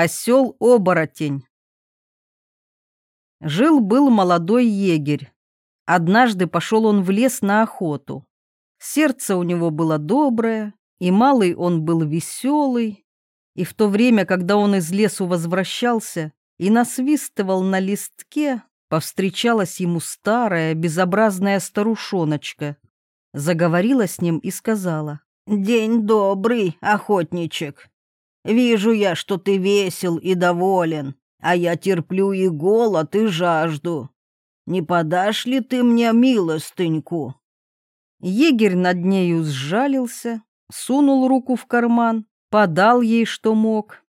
Осел-оборотень. Жил-был молодой егерь. Однажды пошел он в лес на охоту. Сердце у него было доброе, и малый он был веселый. И в то время, когда он из лесу возвращался и насвистывал на листке, повстречалась ему старая безобразная старушоночка. Заговорила с ним и сказала, «День добрый, охотничек. Вижу я, что ты весел и доволен, а я терплю и голод, и жажду. Не подашь ли ты мне милостыньку?» Егерь над нею сжалился, сунул руку в карман, подал ей, что мог,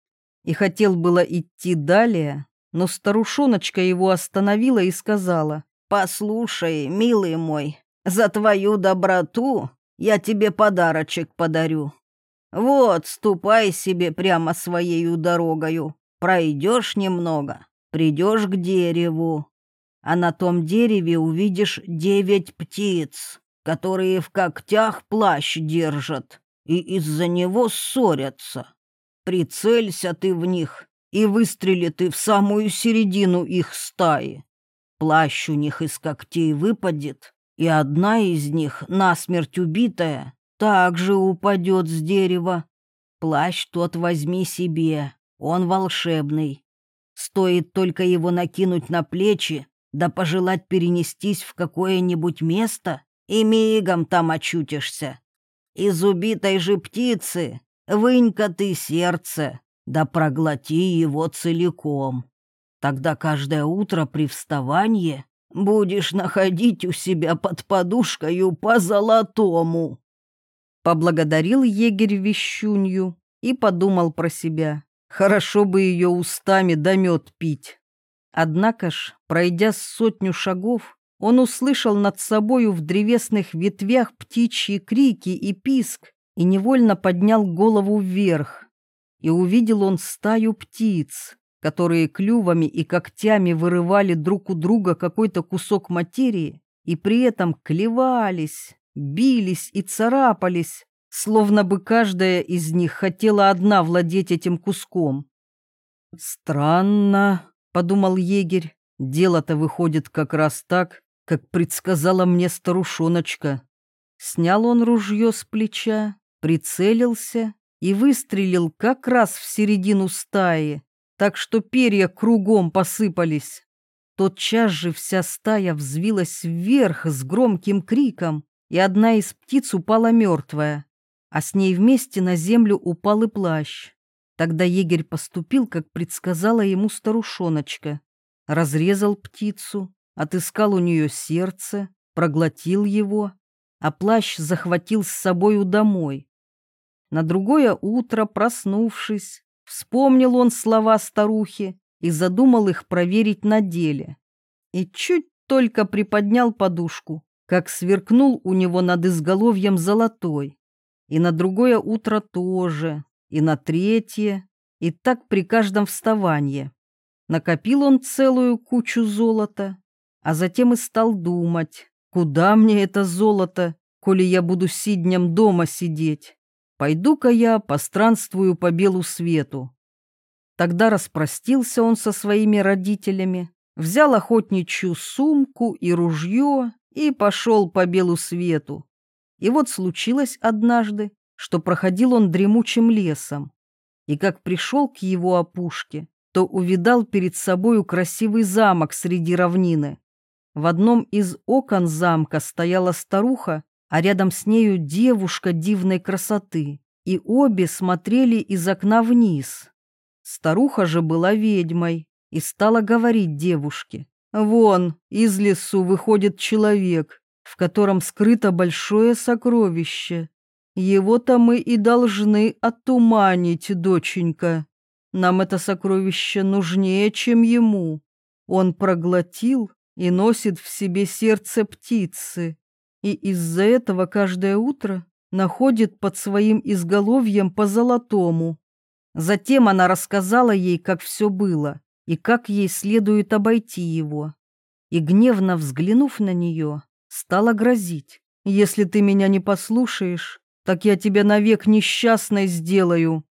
и хотел было идти далее, но старушоночка его остановила и сказала, «Послушай, милый мой, за твою доброту я тебе подарочек подарю. Вот, ступай себе прямо своею дорогою. Пройдешь немного, придешь к дереву, а на том дереве увидишь девять птиц, которые в когтях плащ держат и из-за него ссорятся. Прицелься ты в них и выстрели ты в самую середину их стаи. Плащ у них из когтей выпадет, и одна из них, насмерть убитая, также упадет с дерева. Плащ тот возьми себе, он волшебный. Стоит только его накинуть на плечи, да пожелать перенестись в какое-нибудь место, и мигом там очутишься. Из убитой же птицы вынь-ка ты сердце, да проглоти его целиком. Тогда каждое утро при вставании будешь находить у себя под подушкою по золотому. Поблагодарил егерь вещунью и подумал про себя. Хорошо бы ее устами да мед пить. Однако ж, пройдя сотню шагов, он услышал над собою в древесных ветвях птичьи крики и писк и невольно поднял голову вверх. И увидел он стаю птиц, которые клювами и когтями вырывали друг у друга какой-то кусок материи и при этом клевались, бились и царапались, словно бы каждая из них хотела одна владеть этим куском. «Странно», — подумал егерь, — «дело-то выходит как раз так, как предсказала мне старушоночка». Снял он ружье с плеча, прицелился и выстрелил как раз в середину стаи, так что перья кругом посыпались. Тотчас же вся стая взвилась вверх с громким криком, и одна из птиц упала мертвая, а с ней вместе на землю упал и плащ. Тогда егерь поступил, как предсказала ему старушоночка. Разрезал птицу, отыскал у нее сердце, проглотил его, а плащ захватил с собою домой. На другое утро, проснувшись, вспомнил он слова старухи и задумал их проверить на деле. И чуть только приподнял подушку, как сверкнул у него над изголовьем золотой. И на другое утро тоже, и на третье, и так при каждом вставании. Накопил он целую кучу золота, а затем и стал думать, куда мне это золото, коли я буду сиднем дома сидеть. Пойду-ка я постранствую по белу свету. Тогда распростился он со своими родителями, взял охотничью сумку и ружье и пошел по белу свету. И вот случилось однажды, что проходил он дремучим лесом, и как пришел к его опушке, то увидал перед собою красивый замок среди равнины. В одном из окон замка стояла старуха, а рядом с нею девушка дивной красоты, и обе смотрели из окна вниз. Старуха же была ведьмой и стала говорить девушке, «Вон, из лесу выходит человек, в котором скрыто большое сокровище. Его-то мы и должны оттуманить, доченька. Нам это сокровище нужнее, чем ему. Он проглотил и носит в себе сердце птицы, и из-за этого каждое утро находит под своим изголовьем по золотому. Затем она рассказала ей, как все было, и как ей следует обойти его. И, гневно взглянув на нее, стала грозить. «Если ты меня не послушаешь, так я тебя навек несчастной сделаю».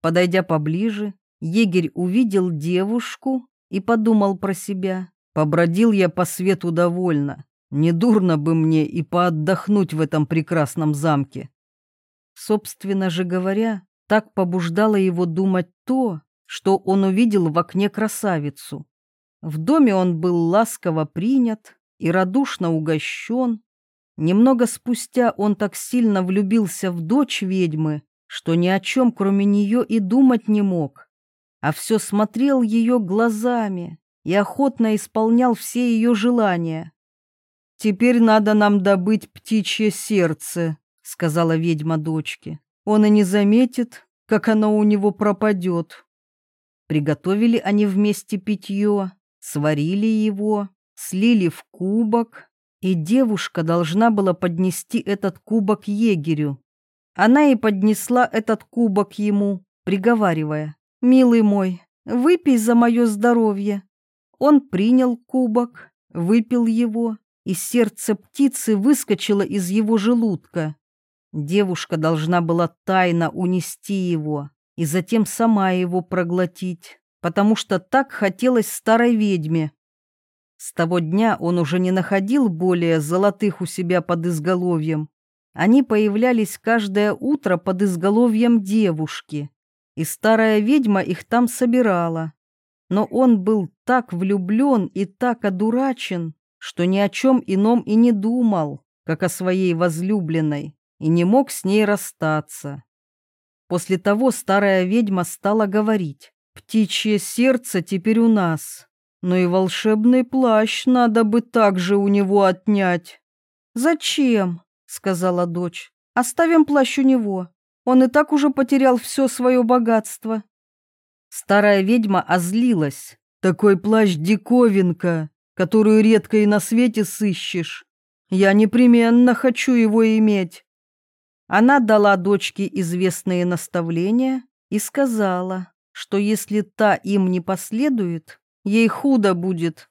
Подойдя поближе, егерь увидел девушку и подумал про себя. Побродил я по свету довольно. Недурно бы мне и поотдохнуть в этом прекрасном замке. Собственно же говоря, так побуждало его думать то, что он увидел в окне красавицу. В доме он был ласково принят и радушно угощен. Немного спустя он так сильно влюбился в дочь ведьмы, что ни о чем кроме нее и думать не мог, а все смотрел ее глазами и охотно исполнял все ее желания. «Теперь надо нам добыть птичье сердце», — сказала ведьма дочке. «Он и не заметит, как оно у него пропадет». Приготовили они вместе питье, сварили его, слили в кубок, и девушка должна была поднести этот кубок егерю. Она и поднесла этот кубок ему, приговаривая, «Милый мой, выпей за мое здоровье». Он принял кубок, выпил его и сердце птицы выскочило из его желудка. Девушка должна была тайно унести его и затем сама его проглотить, потому что так хотелось старой ведьме. С того дня он уже не находил более золотых у себя под изголовьем. Они появлялись каждое утро под изголовьем девушки, и старая ведьма их там собирала. Но он был так влюблен и так одурачен, что ни о чем ином и не думал, как о своей возлюбленной, и не мог с ней расстаться. После того старая ведьма стала говорить, «Птичье сердце теперь у нас, но и волшебный плащ надо бы также у него отнять». «Зачем?» — сказала дочь. «Оставим плащ у него. Он и так уже потерял все свое богатство». Старая ведьма озлилась. «Такой плащ диковинка которую редко и на свете сыщешь. Я непременно хочу его иметь. Она дала дочке известные наставления и сказала, что если та им не последует, ей худо будет.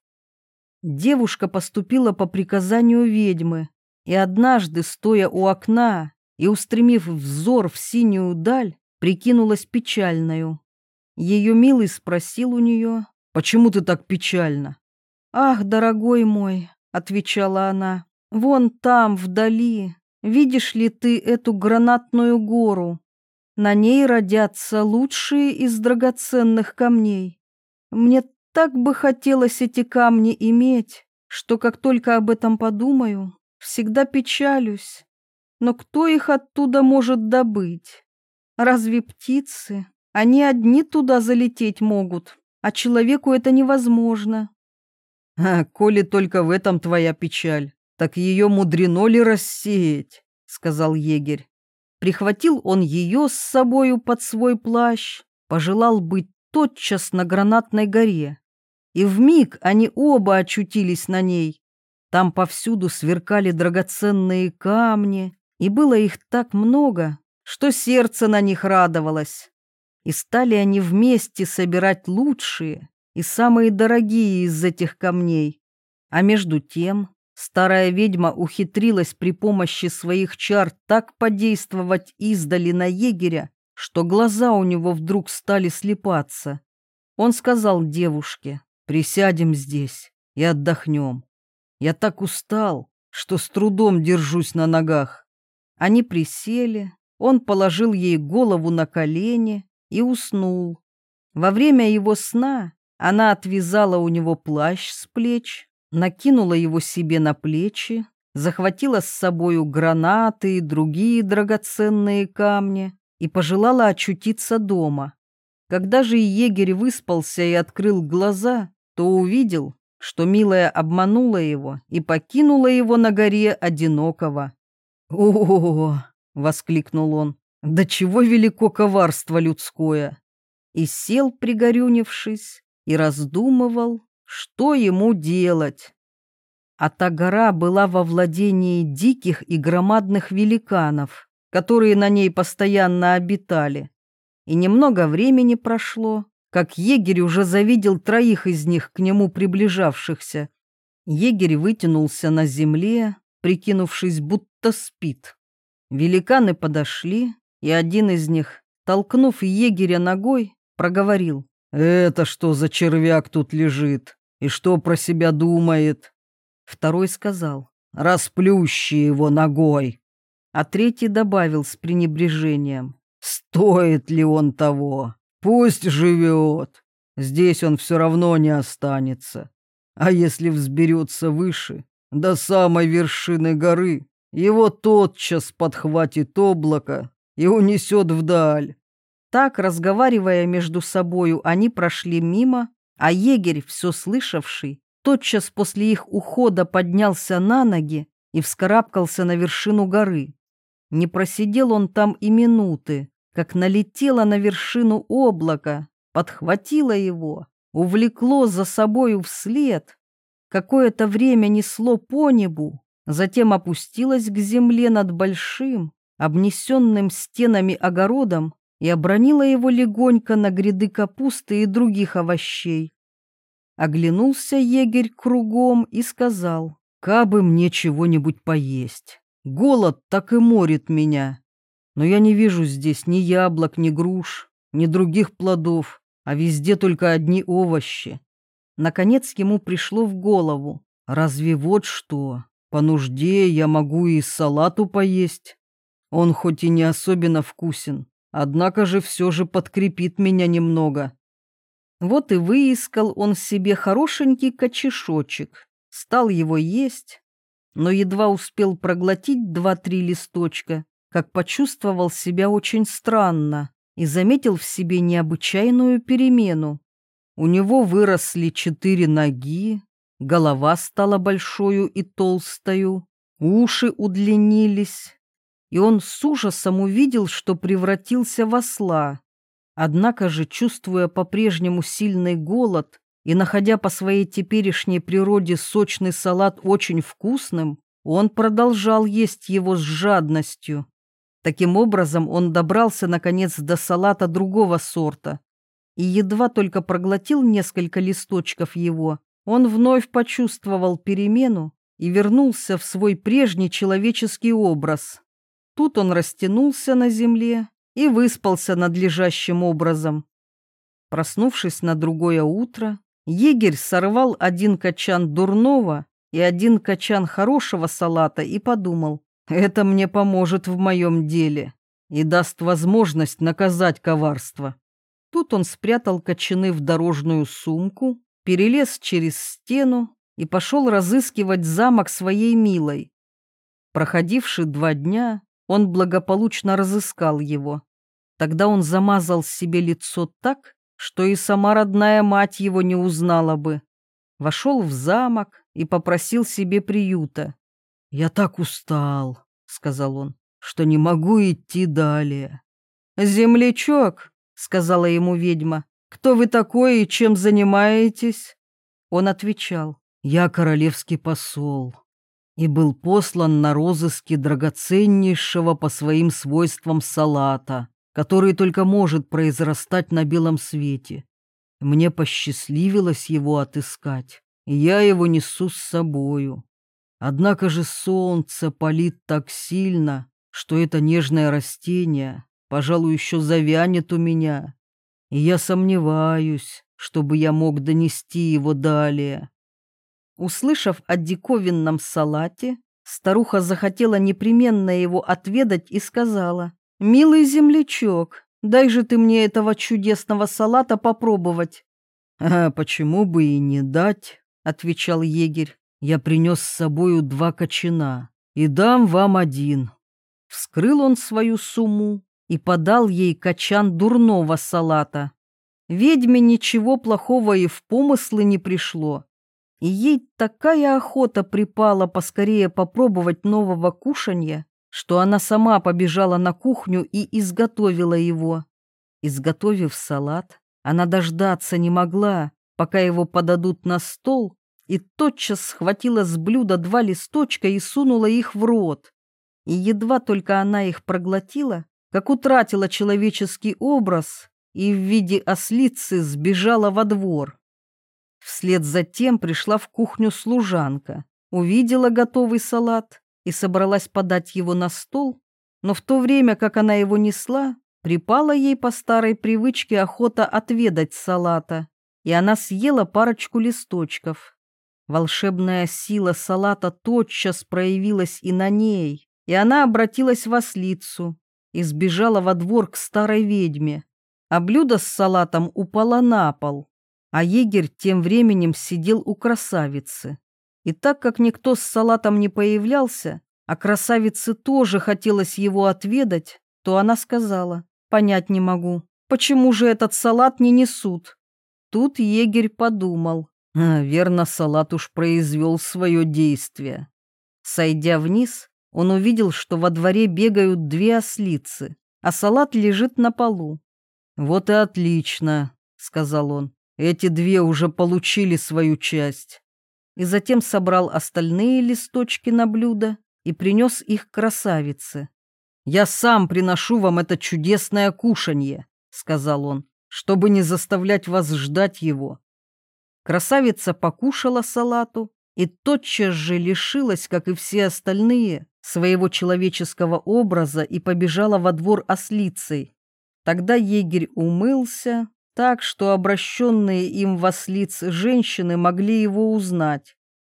Девушка поступила по приказанию ведьмы, и однажды, стоя у окна и устремив взор в синюю даль, прикинулась печальною. Ее милый спросил у нее, «Почему ты так печальна?» «Ах, дорогой мой», — отвечала она, — «вон там, вдали, видишь ли ты эту гранатную гору? На ней родятся лучшие из драгоценных камней. Мне так бы хотелось эти камни иметь, что как только об этом подумаю, всегда печалюсь. Но кто их оттуда может добыть? Разве птицы? Они одни туда залететь могут, а человеку это невозможно. А коли только в этом твоя печаль, так ее мудрено ли рассеять, сказал егерь. Прихватил он ее с собою под свой плащ, пожелал быть тотчас на гранатной горе. И в миг они оба очутились на ней. Там повсюду сверкали драгоценные камни, и было их так много, что сердце на них радовалось. И стали они вместе собирать лучшие, и самые дорогие из этих камней. А между тем старая ведьма ухитрилась при помощи своих чар так подействовать издали на егеря, что глаза у него вдруг стали слепаться. Он сказал девушке, «Присядем здесь и отдохнем. Я так устал, что с трудом держусь на ногах». Они присели, он положил ей голову на колени и уснул. Во время его сна она отвязала у него плащ с плеч, накинула его себе на плечи, захватила с собою гранаты и другие драгоценные камни и пожелала очутиться дома. Когда же егерь выспался и открыл глаза, то увидел, что милая обманула его и покинула его на горе одинокого. «О-о-о!» — воскликнул он. «Да чего велико коварство людское!» И сел, пригорюнившись, и раздумывал, что ему делать. А та гора была во владении диких и громадных великанов, которые на ней постоянно обитали. И немного времени прошло, как егерь уже завидел троих из них к нему приближавшихся. Егерь вытянулся на земле, прикинувшись, будто спит. Великаны подошли, и один из них, толкнув егеря ногой, проговорил. «Это что за червяк тут лежит? И что про себя думает?» Второй сказал. «Расплющи его ногой!» А третий добавил с пренебрежением. «Стоит ли он того? Пусть живет. Здесь он все равно не останется. А если взберется выше, до самой вершины горы, его тотчас подхватит облако и унесет вдаль. Так, разговаривая между собою, они прошли мимо, а егерь, все слышавший, тотчас после их ухода поднялся на ноги и вскарабкался на вершину горы. Не просидел он там и минуты, как налетело на вершину облака, подхватило его, увлекло за собою вслед. Какое-то время несло по небу, затем опустилось к земле над большим, обнесенным стенами огородом и обронила его легонько на гряды капусты и других овощей. Оглянулся егерь кругом и сказал, «Кабы мне чего-нибудь поесть, голод так и морит меня. Но я не вижу здесь ни яблок, ни груш, ни других плодов, а везде только одни овощи». Наконец ему пришло в голову, «Разве вот что, по нужде я могу и салату поесть? Он хоть и не особенно вкусен, однако же все же подкрепит меня немного. Вот и выискал он себе хорошенький кочешочек, стал его есть, но едва успел проглотить два-три листочка, как почувствовал себя очень странно и заметил в себе необычайную перемену. У него выросли четыре ноги, голова стала большою и толстою, уши удлинились, и он с ужасом увидел, что превратился в осла. Однако же, чувствуя по-прежнему сильный голод и находя по своей теперешней природе сочный салат очень вкусным, он продолжал есть его с жадностью. Таким образом, он добрался, наконец, до салата другого сорта. И едва только проглотил несколько листочков его, он вновь почувствовал перемену и вернулся в свой прежний человеческий образ. Тут он растянулся на земле и выспался надлежащим образом. Проснувшись на другое утро, егерь сорвал один качан дурного и один качан хорошего салата и подумал, это мне поможет в моем деле и даст возможность наказать коварство. Тут он спрятал кочаны в дорожную сумку, перелез через стену и пошел разыскивать замок своей милой. Проходивши два дня, он благополучно разыскал его. Тогда он замазал себе лицо так, что и сама родная мать его не узнала бы. Вошел в замок и попросил себе приюта. «Я так устал», — сказал он, — «что не могу идти далее». «Землячок», — сказала ему ведьма, — «кто вы такой и чем занимаетесь?» Он отвечал, «Я королевский посол и был послан на розыски драгоценнейшего по своим свойствам салата, который только может произрастать на белом свете. Мне посчастливилось его отыскать, и я его несу с собою. Однако же солнце палит так сильно, что это нежное растение, пожалуй, еще завянет у меня, и я сомневаюсь, чтобы я мог донести его далее. Услышав о диковинном салате, старуха захотела непременно его отведать и сказала, «Милый землячок, дай же ты мне этого чудесного салата попробовать». «А почему бы и не дать?» — отвечал егерь. «Я принес с собою два кочана и дам вам один». Вскрыл он свою сумму и подал ей качан дурного салата. Ведьме ничего плохого и в помыслы не пришло. И ей такая охота припала поскорее попробовать нового кушанья, что она сама побежала на кухню и изготовила его. Изготовив салат, она дождаться не могла, пока его подадут на стол, и тотчас схватила с блюда два листочка и сунула их в рот. И едва только она их проглотила, как утратила человеческий образ и в виде ослицы сбежала во двор. Вслед за тем пришла в кухню служанка, увидела готовый салат и собралась подать его на стол, но в то время, как она его несла, Припала ей по старой привычке охота отведать салата, и она съела парочку листочков. Волшебная сила салата тотчас проявилась и на ней, и она обратилась в ослицу и сбежала во двор к старой ведьме, а блюдо с салатом упало на пол, а егерь тем временем сидел у красавицы. И так как никто с салатом не появлялся, а красавице тоже хотелось его отведать, то она сказала, понять не могу, почему же этот салат не несут. Тут егерь подумал, а, верно, салат уж произвел свое действие. Сойдя вниз, он увидел, что во дворе бегают две ослицы, а салат лежит на полу. «Вот и отлично», — сказал он, — «эти две уже получили свою часть». И затем собрал остальные листочки на блюдо и принес их красавице. «Я сам приношу вам это чудесное кушанье», — сказал он, — «чтобы не заставлять вас ждать его. Красавица покушала салату и тотчас же лишилась, как и все остальные, своего человеческого образа и побежала во двор ослицей. Тогда егерь умылся так, что обращенные им в ослиц женщины могли его узнать.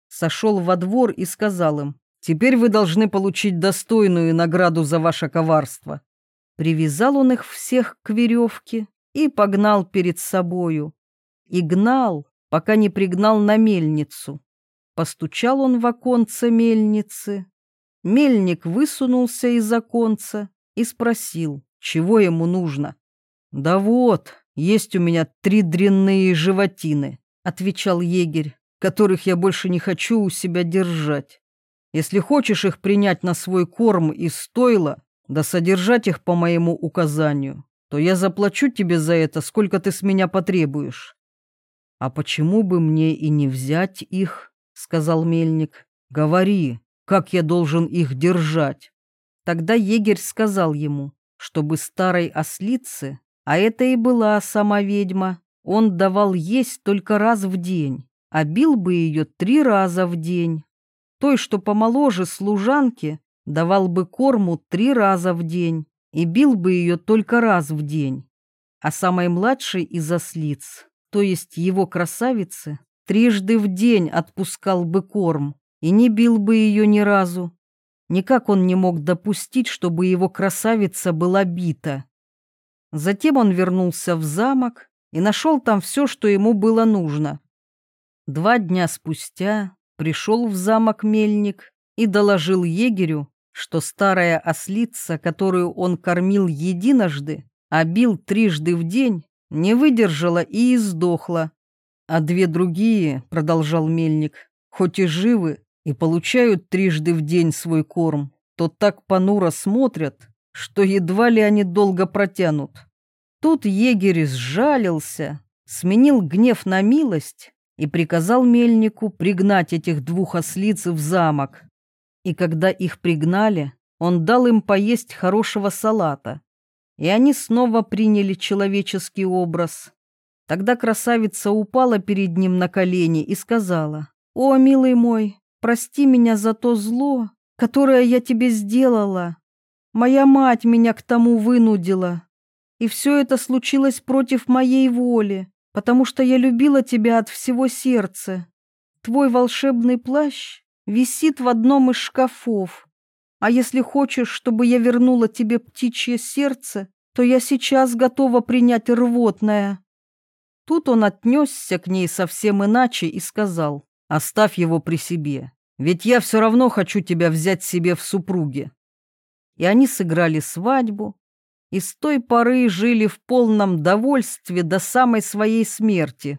Сошел во двор и сказал им, «Теперь вы должны получить достойную награду за ваше коварство». Привязал он их всех к веревке и погнал перед собою. И гнал, пока не пригнал на мельницу. Постучал он в оконце мельницы. Мельник высунулся из оконца и спросил, чего ему нужно. «Да вот, есть у меня три дрянные животины», — отвечал егерь, «которых я больше не хочу у себя держать. Если хочешь их принять на свой корм из стойла, да содержать их по моему указанию, то я заплачу тебе за это, сколько ты с меня потребуешь. «А почему бы мне и не взять их?» — сказал мельник. «Говори, как я должен их держать?» Тогда егерь сказал ему, чтобы старой ослице, а это и была сама ведьма, он давал есть только раз в день, а бил бы ее три раза в день. Той, что помоложе служанки, давал бы корму три раза в день и бил бы ее только раз в день. А самой младшей из ослиц то есть его красавице, трижды в день отпускал бы корм и не бил бы ее ни разу. Никак он не мог допустить, чтобы его красавица была бита. Затем он вернулся в замок и нашел там все, что ему было нужно. Два дня спустя пришел в замок мельник и доложил егерю, что старая ослица, которую он кормил единожды, а бил трижды в день, не выдержала и издохла. А две другие, продолжал мельник, хоть и живы и получают трижды в день свой корм, то так понуро смотрят, что едва ли они долго протянут. Тут егерь сжалился, сменил гнев на милость и приказал мельнику пригнать этих двух ослиц в замок. И когда их пригнали, он дал им поесть хорошего салата, и они снова приняли человеческий образ. Тогда красавица упала перед ним на колени и сказала, «О, милый мой, прости меня за то зло, которое я тебе сделала. Моя мать меня к тому вынудила, и все это случилось против моей воли, потому что я любила тебя от всего сердца. Твой волшебный плащ висит в одном из шкафов, а если хочешь, чтобы я вернула тебе птичье сердце, то я сейчас готова принять рвотное». Тут он отнесся к ней совсем иначе и сказал, «Оставь его при себе, ведь я все равно хочу тебя взять себе в супруги». И они сыграли свадьбу, и с той поры жили в полном довольстве до самой своей смерти.